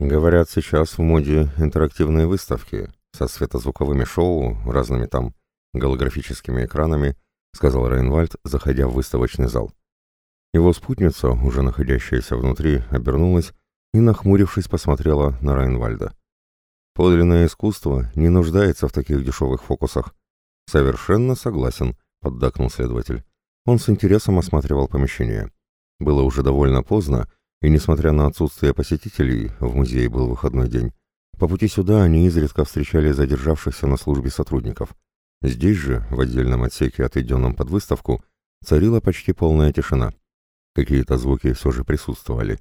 Говорят, сейчас в моде интерактивные выставки со светозвуковыми шоу, разными там голографическими экранами, сказал Рейнвальд, заходя в выставочный зал. Его спутница, уже находящаяся внутри, обернулась и, нахмурившись, посмотрела на Рейнвальда. Подлинное искусство не нуждается в таких дешевых фокусах. Совершенно согласен, поддакнул следователь. Он с интересом осматривал помещение. Было уже довольно поздно, и, несмотря на отсутствие посетителей, в музее был выходной день, по пути сюда они изредка встречали задержавшихся на службе сотрудников. Здесь же, в отдельном отсеке, отведенном под выставку, царила почти полная тишина. Какие-то звуки все же присутствовали.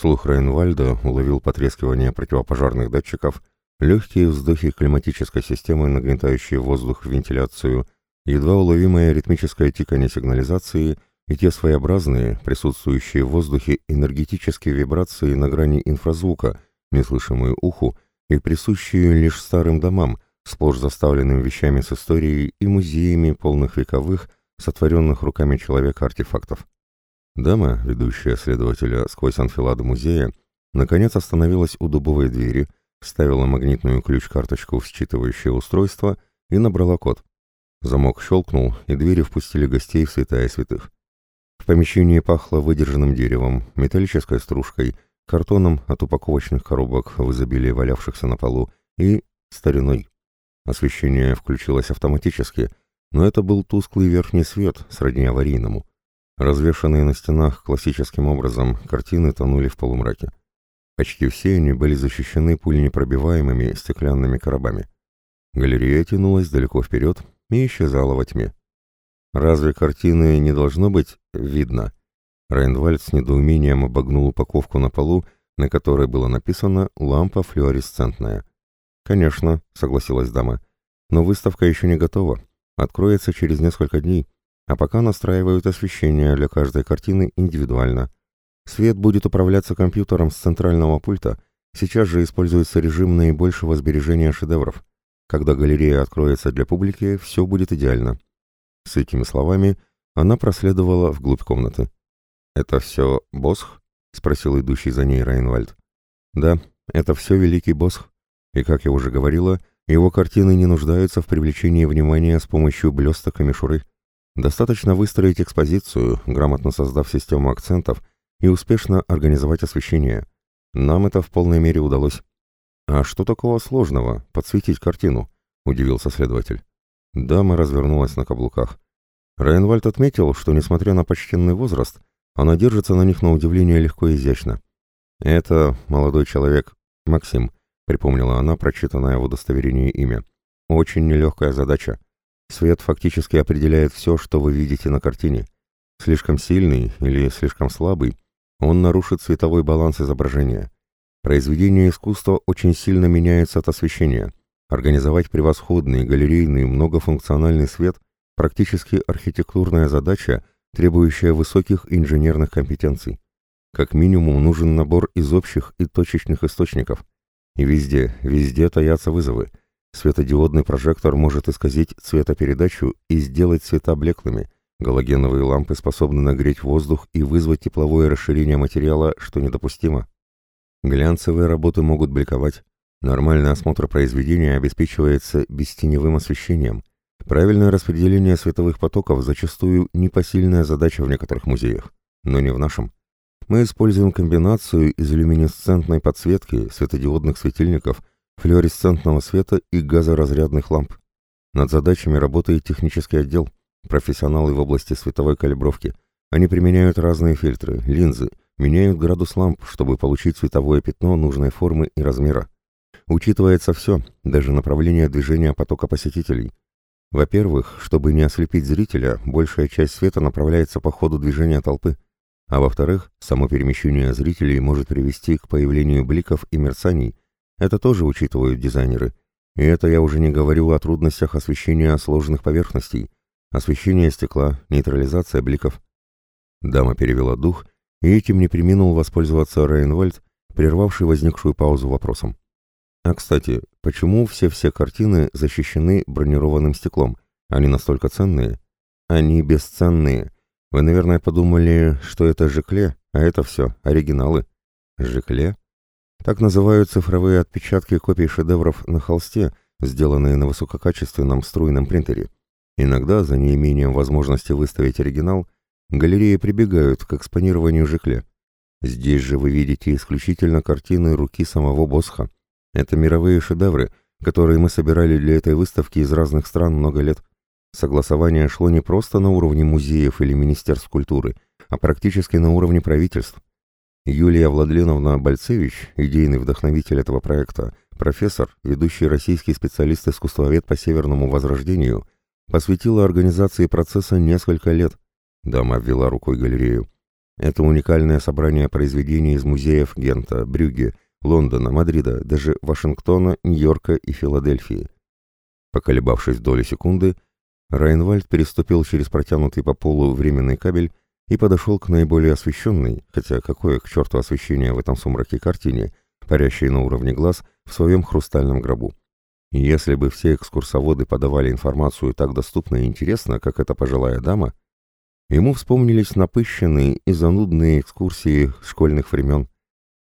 Слух Рейнвальда уловил потрескивание противопожарных датчиков, легкие вздохи климатической системы, нагнетающие воздух в вентиляцию, едва уловимое ритмическое тикание сигнализации — и те своеобразные, присутствующие в воздухе энергетические вибрации на грани инфразвука, неслышимые уху и присущие лишь старым домам, сплошь заставленным вещами с историей и музеями полных вековых, сотворенных руками человека артефактов. Дама, ведущая следователя сквозь анфиладу музея, наконец остановилась у дубовой двери, вставила магнитную ключ-карточку в считывающее устройство и набрала код. Замок щелкнул, и двери впустили гостей в святая святых. В помещении пахло выдержанным деревом, металлической стружкой, картоном от упаковочных коробок в изобилии валявшихся на полу и стариной. Освещение включилось автоматически, но это был тусклый верхний свет, сродни аварийному. Развешанные на стенах классическим образом картины тонули в полумраке. Почти все они были защищены пуленепробиваемыми стеклянными коробами. Галерея тянулась далеко вперед и исчезала во тьме. Разве картины не должно быть видно? Рейнвальд с недоумением обогнул упаковку на полу, на которой было написано «лампа флуоресцентная». «Конечно», — согласилась дама, — «но выставка еще не готова. Откроется через несколько дней, а пока настраивают освещение для каждой картины индивидуально. Свет будет управляться компьютером с центрального пульта, сейчас же используется режим наибольшего сбережения шедевров. Когда галерея откроется для публики, все будет идеально». С этими словами она проследовала вглубь комнаты. «Это все Босх?» — спросил идущий за ней Райнвальд. «Да, это все великий Босх. И, как я уже говорила, его картины не нуждаются в привлечении внимания с помощью блесток и мишуры. Достаточно выстроить экспозицию, грамотно создав систему акцентов и успешно организовать освещение. Нам это в полной мере удалось». «А что такого сложного, подсветить картину?» — удивился следователь. Дама развернулась на каблуках. Райнвальд отметил, что, несмотря на почтенный возраст, она держится на них на удивление легко и изящно. «Это молодой человек, Максим», — припомнила она прочитанное в удостоверении имя. «Очень нелегкая задача. Свет фактически определяет все, что вы видите на картине. Слишком сильный или слишком слабый, он нарушит цветовой баланс изображения. Произведение искусства очень сильно меняется от освещения. Организовать превосходный галерейный многофункциональный свет – практически архитектурная задача, требующая высоких инженерных компетенций. Как минимум нужен набор из общих и точечных источников. И везде, везде таятся вызовы. Светодиодный прожектор может исказить цветопередачу и сделать цвета блеклыми. Галогеновые лампы способны нагреть воздух и вызвать тепловое расширение материала, что недопустимо. Глянцевые работы могут бликовать. Нормальный осмотр произведения обеспечивается бестеневым освещением. Правильное распределение световых потоков зачастую непосильная задача в некоторых музеях, но не в нашем. Мы используем комбинацию из люминесцентной подсветки, светодиодных светильников, флуоресцентного света и газоразрядных ламп. Над задачами работает технический отдел, профессионалы в области световой калибровки. Они применяют разные фильтры, линзы, меняют градус ламп, чтобы получить световое пятно нужной формы и размера. Учитывается все, даже направление движения потока посетителей. Во-первых, чтобы не ослепить зрителя, большая часть света направляется по ходу движения толпы. А во-вторых, само перемещение зрителей может привести к появлению бликов и мерцаний. Это тоже учитывают дизайнеры. И это я уже не говорю о трудностях освещения сложных поверхностей. Освещение стекла, нейтрализация бликов. Дама перевела дух, и этим не приминул воспользоваться Рейнвальд, прервавший возникшую паузу вопросом. А, кстати, почему все-все картины защищены бронированным стеклом? Они настолько ценные? Они бесценные. Вы, наверное, подумали, что это Жекле, а это все оригиналы. Жекле? Так называют цифровые отпечатки копий шедевров на холсте, сделанные на высококачественном струйном принтере. Иногда, за неимением возможности выставить оригинал, галереи прибегают к экспонированию жикле. Здесь же вы видите исключительно картины руки самого Босха. Это мировые шедевры, которые мы собирали для этой выставки из разных стран много лет. Согласование шло не просто на уровне музеев или министерств культуры, а практически на уровне правительств. Юлия Владленовна Бальцевич, идейный вдохновитель этого проекта, профессор, ведущий российский специалист-искусствовед по Северному Возрождению, посвятила организации процесса несколько лет. Дама обвела рукой галерею. Это уникальное собрание произведений из музеев Гента, Брюгге, Лондона, Мадрида, даже Вашингтона, Нью-Йорка и Филадельфии. Поколебавшись доли секунды, Райнвальд переступил через протянутый по полу временный кабель и подошел к наиболее освещенной, хотя какое к черту освещение в этом сумраке картине, парящей на уровне глаз в своем хрустальном гробу. Если бы все экскурсоводы подавали информацию так доступно и интересно, как эта пожилая дама, ему вспомнились напыщенные и занудные экскурсии школьных времен.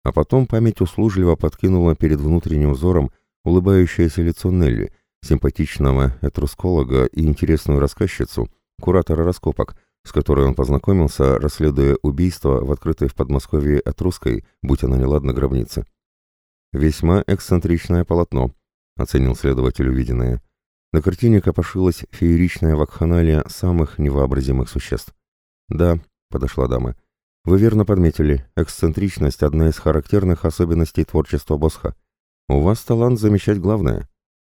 А потом память услужливо подкинула перед внутренним взором улыбающееся лицо Нелли, симпатичного этрусколога и интересную рассказчицу, куратора раскопок, с которой он познакомился, расследуя убийство в открытой в Подмосковье Этрусской, будь она неладна, гробнице. «Весьма эксцентричное полотно», — оценил следователь увиденное. На картине копошилась фееричная вакханалия самых невообразимых существ. «Да», — подошла дама, — вы верно подметили, эксцентричность – одна из характерных особенностей творчества Босха. У вас талант замечать главное.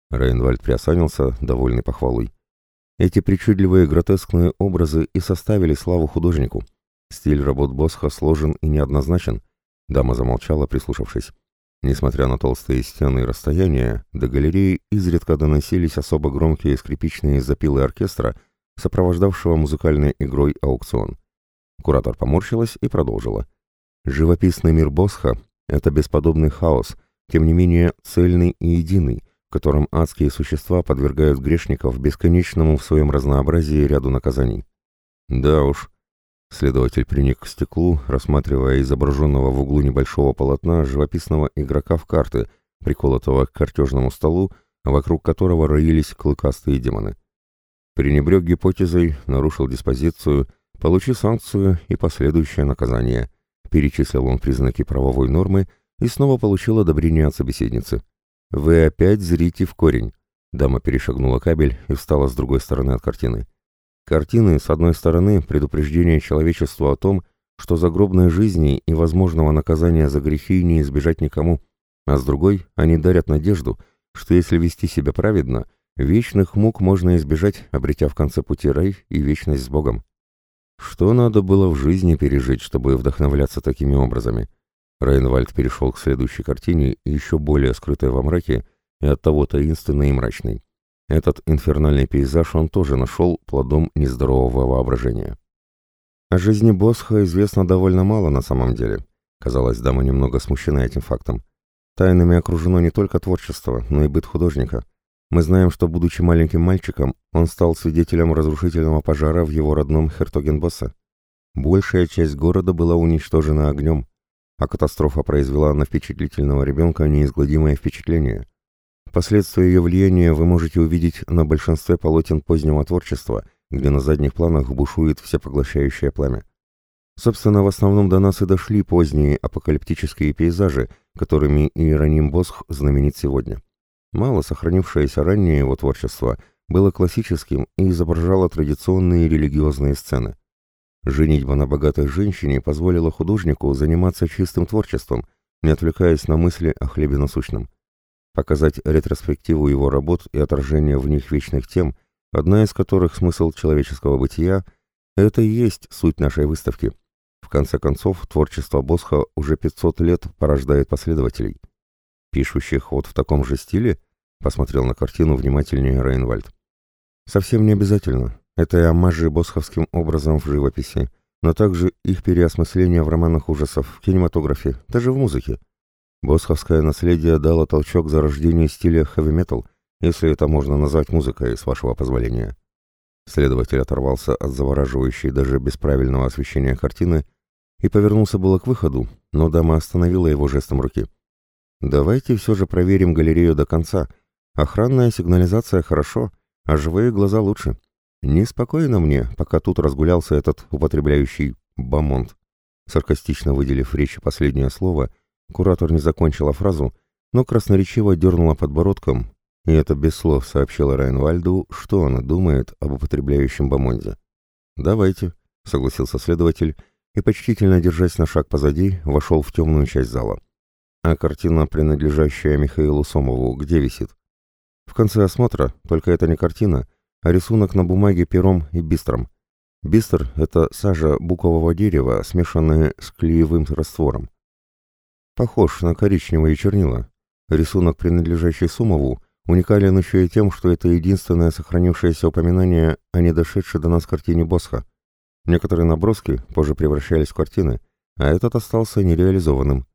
Рейнвальд приосанился, довольный похвалой. Эти причудливые гротескные образы и составили славу художнику. Стиль работ Босха сложен и неоднозначен. Дама замолчала, прислушавшись. Несмотря на толстые стены и расстояния, до галереи изредка доносились особо громкие скрипичные запилы оркестра, сопровождавшего музыкальной игрой аукцион. Куратор поморщилась и продолжила. Живописный мир Босха — это бесподобный хаос, тем не менее цельный и единый, в котором адские существа подвергают грешников бесконечному в своем разнообразии ряду наказаний. Да уж. Следователь приник к стеклу, рассматривая изображенного в углу небольшого полотна живописного игрока в карты, приколотого к картежному столу, вокруг которого роились клыкастые демоны. Пренебрег гипотезой, нарушил диспозицию — Получи санкцию и последующее наказание. Перечислил он признаки правовой нормы и снова получил одобрение от собеседницы. Вы опять зрите в корень. Дама перешагнула кабель и встала с другой стороны от картины. Картины, с одной стороны, предупреждение человечеству о том, что загробной жизни и возможного наказания за грехи не избежать никому, а с другой, они дарят надежду, что если вести себя праведно, вечных мук можно избежать, обретя в конце пути рай и вечность с Богом. Что надо было в жизни пережить, чтобы вдохновляться такими образами? Рейнвальд перешел к следующей картине, еще более скрытой во мраке и оттого таинственной и мрачной. Этот инфернальный пейзаж он тоже нашел плодом нездорового воображения. О жизни Босха известно довольно мало на самом деле. Казалось, дама немного смущена этим фактом. Тайнами окружено не только творчество, но и быт художника. Мы знаем, что, будучи маленьким мальчиком, он стал свидетелем разрушительного пожара в его родном Хертогенбоссе. Большая часть города была уничтожена огнем, а катастрофа произвела на впечатлительного ребенка неизгладимое впечатление. Последствия ее влияния вы можете увидеть на большинстве полотен позднего творчества, где на задних планах бушует всепоглощающее пламя. Собственно, в основном до нас и дошли поздние апокалиптические пейзажи, которыми Иероним Босх знаменит сегодня. Мало сохранившееся ранее его творчество было классическим и изображало традиционные религиозные сцены. Женитьба на богатой женщине позволила художнику заниматься чистым творчеством, не отвлекаясь на мысли о хлебе насущном. Показать ретроспективу его работ и отражение в них вечных тем, одна из которых смысл человеческого бытия, это и есть суть нашей выставки. В конце концов, творчество Босха уже 500 лет порождает последователей. «Пишущих вот в таком же стиле?» — посмотрел на картину внимательнее Рейнвальд. «Совсем не обязательно. Это и омажи босховским образом в живописи, но также их переосмысление в романах ужасов, в кинематографе, даже в музыке. Босховское наследие дало толчок зарождению стиля хэви-метал, если это можно назвать музыкой, с вашего позволения». Следователь оторвался от завораживающей даже без правильного освещения картины и повернулся было к выходу, но дама остановила его жестом руки. Давайте все же проверим галерею до конца. Охранная сигнализация хорошо, а живые глаза лучше. Неспокойно мне, пока тут разгулялся этот употребляющий бамонт. Саркастично выделив речи последнее слово, куратор не закончила фразу, но красноречиво дернула подбородком, и это без слов сообщила Райнвальду, что она думает об употребляющем бамонде. «Давайте», — согласился следователь, и, почтительно держась на шаг позади, вошел в темную часть зала. «А картина, принадлежащая Михаилу Сомову, где висит?» «В конце осмотра, только это не картина, а рисунок на бумаге пером и бистром. Бистр — это сажа букового дерева, смешанная с клеевым раствором. Похож на коричневые чернила. Рисунок, принадлежащий Сумову, уникален еще и тем, что это единственное сохранившееся упоминание о недошедшей до нас картине Босха. Некоторые наброски позже превращались в картины, а этот остался нереализованным.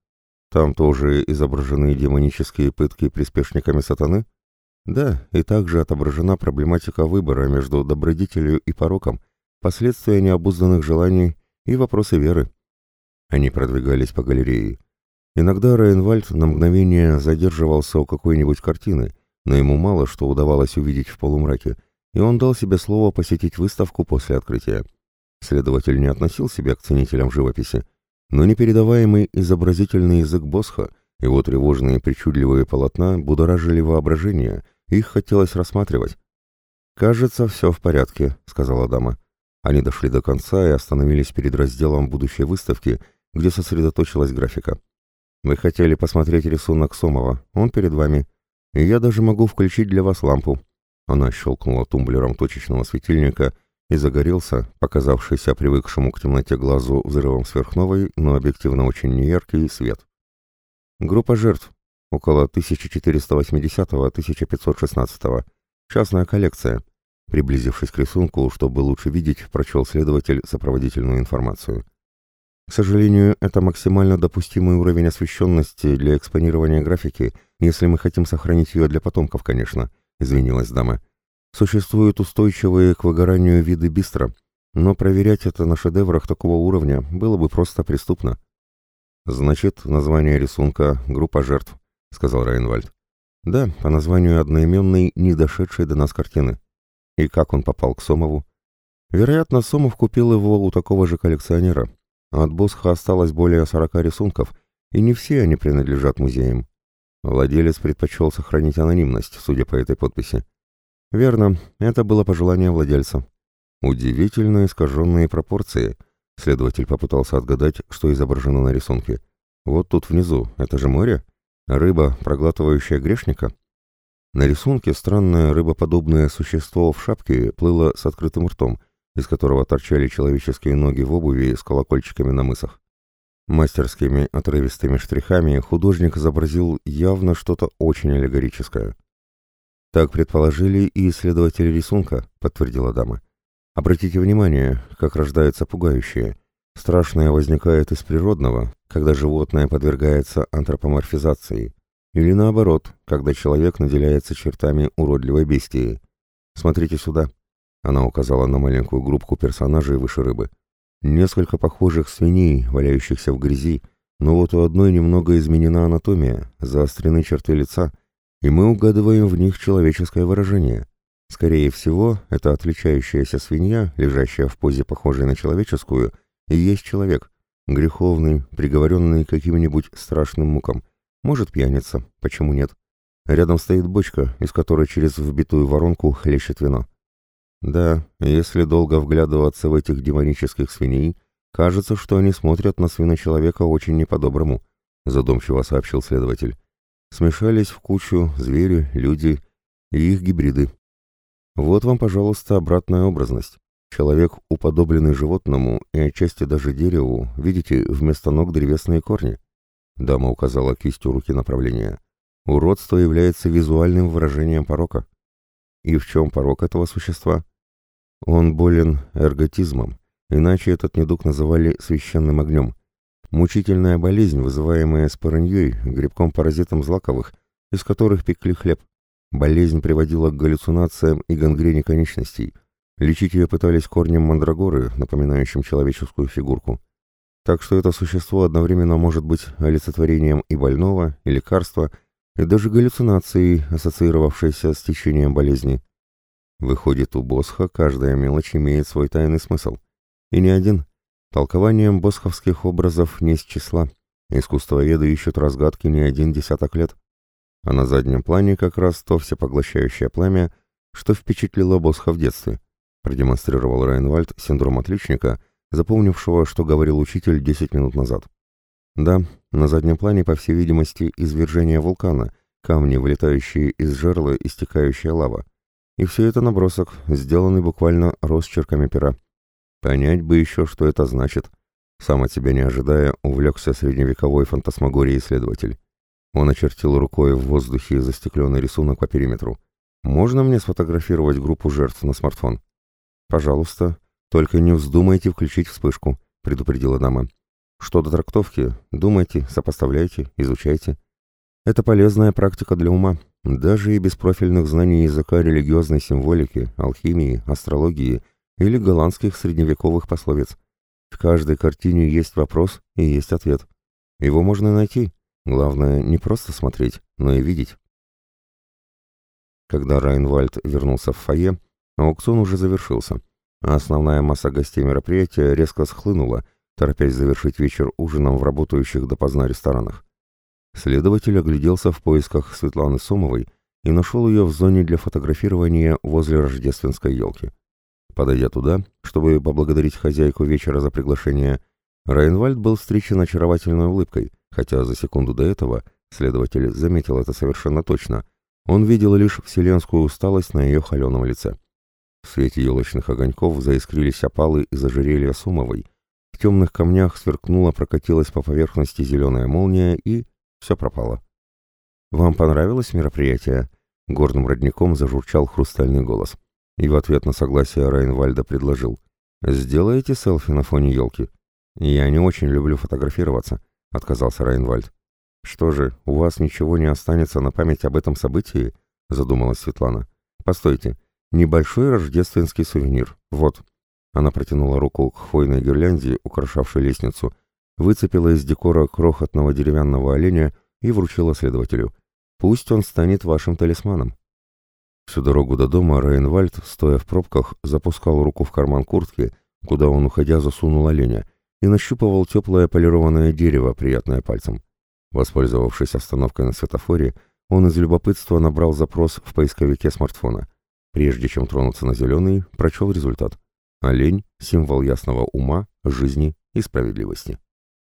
Там тоже изображены демонические пытки приспешниками сатаны? Да, и также отображена проблематика выбора между добродетелью и пороком, последствия необузданных желаний и вопросы веры. Они продвигались по галерее. Иногда Рейнвальд на мгновение задерживался у какой-нибудь картины, но ему мало что удавалось увидеть в полумраке, и он дал себе слово посетить выставку после открытия. Следователь не относил себя к ценителям живописи, но непередаваемый изобразительный язык Босха, его тревожные причудливые полотна будоражили воображение, их хотелось рассматривать. «Кажется, все в порядке», — сказала дама. Они дошли до конца и остановились перед разделом будущей выставки, где сосредоточилась графика. «Вы хотели посмотреть рисунок Сомова, он перед вами, и я даже могу включить для вас лампу». Она щелкнула тумблером точечного светильника и загорелся, показавшийся привыкшему к темноте глазу взрывом сверхновой, но объективно очень неяркий свет. Группа жертв. Около 1480-1516. Частная коллекция. Приблизившись к рисунку, чтобы лучше видеть, прочел следователь сопроводительную информацию. К сожалению, это максимально допустимый уровень освещенности для экспонирования графики, если мы хотим сохранить ее для потомков, конечно, извинилась дама. Существуют устойчивые к выгоранию виды бистро, но проверять это на шедеврах такого уровня было бы просто преступно. Значит, название рисунка «Группа жертв», — сказал Райнвальд. Да, по названию одноименной, не дошедшей до нас картины. И как он попал к Сомову? Вероятно, Сомов купил его у такого же коллекционера. От Босха осталось более сорока рисунков, и не все они принадлежат музеям. Владелец предпочел сохранить анонимность, судя по этой подписи. Верно, это было пожелание владельца. Удивительно искаженные пропорции. Следователь попытался отгадать, что изображено на рисунке. Вот тут внизу, это же море? Рыба, проглатывающая грешника? На рисунке странное рыбоподобное существо в шапке плыло с открытым ртом, из которого торчали человеческие ноги в обуви с колокольчиками на мысах. Мастерскими отрывистыми штрихами художник изобразил явно что-то очень аллегорическое. «Так предположили и исследователи рисунка», — подтвердила дама. «Обратите внимание, как рождается пугающее. Страшное возникает из природного, когда животное подвергается антропоморфизации. Или наоборот, когда человек наделяется чертами уродливой бестии. Смотрите сюда. Она указала на маленькую группку персонажей выше рыбы. Несколько похожих свиней, валяющихся в грязи, но вот у одной немного изменена анатомия, заострены черты лица, и мы угадываем в них человеческое выражение. Скорее всего, это отличающаяся свинья, лежащая в позе, похожей на человеческую, и есть человек, греховный, приговоренный каким-нибудь страшным мукам, может, пьяница, почему нет? Рядом стоит бочка, из которой через вбитую воронку хлещет вино. Да, если долго вглядываться в этих демонических свиней, кажется, что они смотрят на свиночеловека очень не по-доброму, задумчиво сообщил следователь. Смешались в кучу звери, люди и их гибриды. Вот вам, пожалуйста, обратная образность. Человек, уподобленный животному и отчасти даже дереву, видите, вместо ног древесные корни. Дама указала кистью руки направление. Уродство является визуальным выражением порока. И в чем порок этого существа? Он болен эрготизмом, иначе этот недуг называли священным огнем. Мучительная болезнь, вызываемая спорыньей, грибком-паразитом злаковых, из которых пекли хлеб. Болезнь приводила к галлюцинациям и гангрене конечностей. Лечить ее пытались корнем мандрагоры, напоминающим человеческую фигурку. Так что это существо одновременно может быть олицетворением и больного, и лекарства, и даже галлюцинацией, ассоциировавшейся с течением болезни. Выходит, у Босха каждая мелочь имеет свой тайный смысл. И не один. Толкованием босховских образов не с числа. Искусствоведы ищут разгадки не один десяток лет. А на заднем плане как раз то всепоглощающее пламя, что впечатлило Босха в детстве. Продемонстрировал Райнвальд синдром отличника, запомнившего, что говорил учитель 10 минут назад. Да, на заднем плане, по всей видимости, извержение вулкана, камни, вылетающие из жерла, истекающая лава. И все это набросок, сделанный буквально росчерками пера. Понять бы еще, что это значит. Сам от себя не ожидая, увлекся средневековой фантасмагорией исследователь. Он очертил рукой в воздухе застекленный рисунок по периметру. «Можно мне сфотографировать группу жертв на смартфон?» «Пожалуйста. Только не вздумайте включить вспышку», — предупредила дама. «Что до трактовки, думайте, сопоставляйте, изучайте. Это полезная практика для ума, даже и без профильных знаний языка религиозной символики, алхимии, астрологии или голландских средневековых пословиц. В каждой картине есть вопрос и есть ответ. Его можно найти. Главное, не просто смотреть, но и видеть. Когда Райнвальд вернулся в фойе, аукцион уже завершился, а основная масса гостей мероприятия резко схлынула, торопясь завершить вечер ужином в работающих допоздна ресторанах. Следователь огляделся в поисках Светланы Сомовой и нашел ее в зоне для фотографирования возле рождественской елки. Подойдя туда, чтобы поблагодарить хозяйку вечера за приглашение, Райнвальд был встречен очаровательной улыбкой, хотя за секунду до этого следователь заметил это совершенно точно. Он видел лишь вселенскую усталость на ее холеном лице. В свете елочных огоньков заискрились опалы из ожерелья Сумовой. В темных камнях сверкнула, прокатилась по поверхности зеленая молния и все пропало. «Вам понравилось мероприятие?» — горным родником зажурчал хрустальный голос. И в ответ на согласие Райнвальда предложил. «Сделаете селфи на фоне елки?» «Я не очень люблю фотографироваться», — отказался Райнвальд. «Что же, у вас ничего не останется на память об этом событии?» — задумалась Светлана. «Постойте, небольшой рождественский сувенир. Вот». Она протянула руку к хвойной гирлянде, украшавшей лестницу, выцепила из декора крохотного деревянного оленя и вручила следователю. «Пусть он станет вашим талисманом». Всю дорогу до дома Рейнвальд, стоя в пробках, запускал руку в карман куртки, куда он, уходя, засунул оленя, и нащупывал теплое полированное дерево, приятное пальцем. Воспользовавшись остановкой на светофоре, он из любопытства набрал запрос в поисковике смартфона. Прежде чем тронуться на зеленый, прочел результат. Олень — символ ясного ума, жизни и справедливости.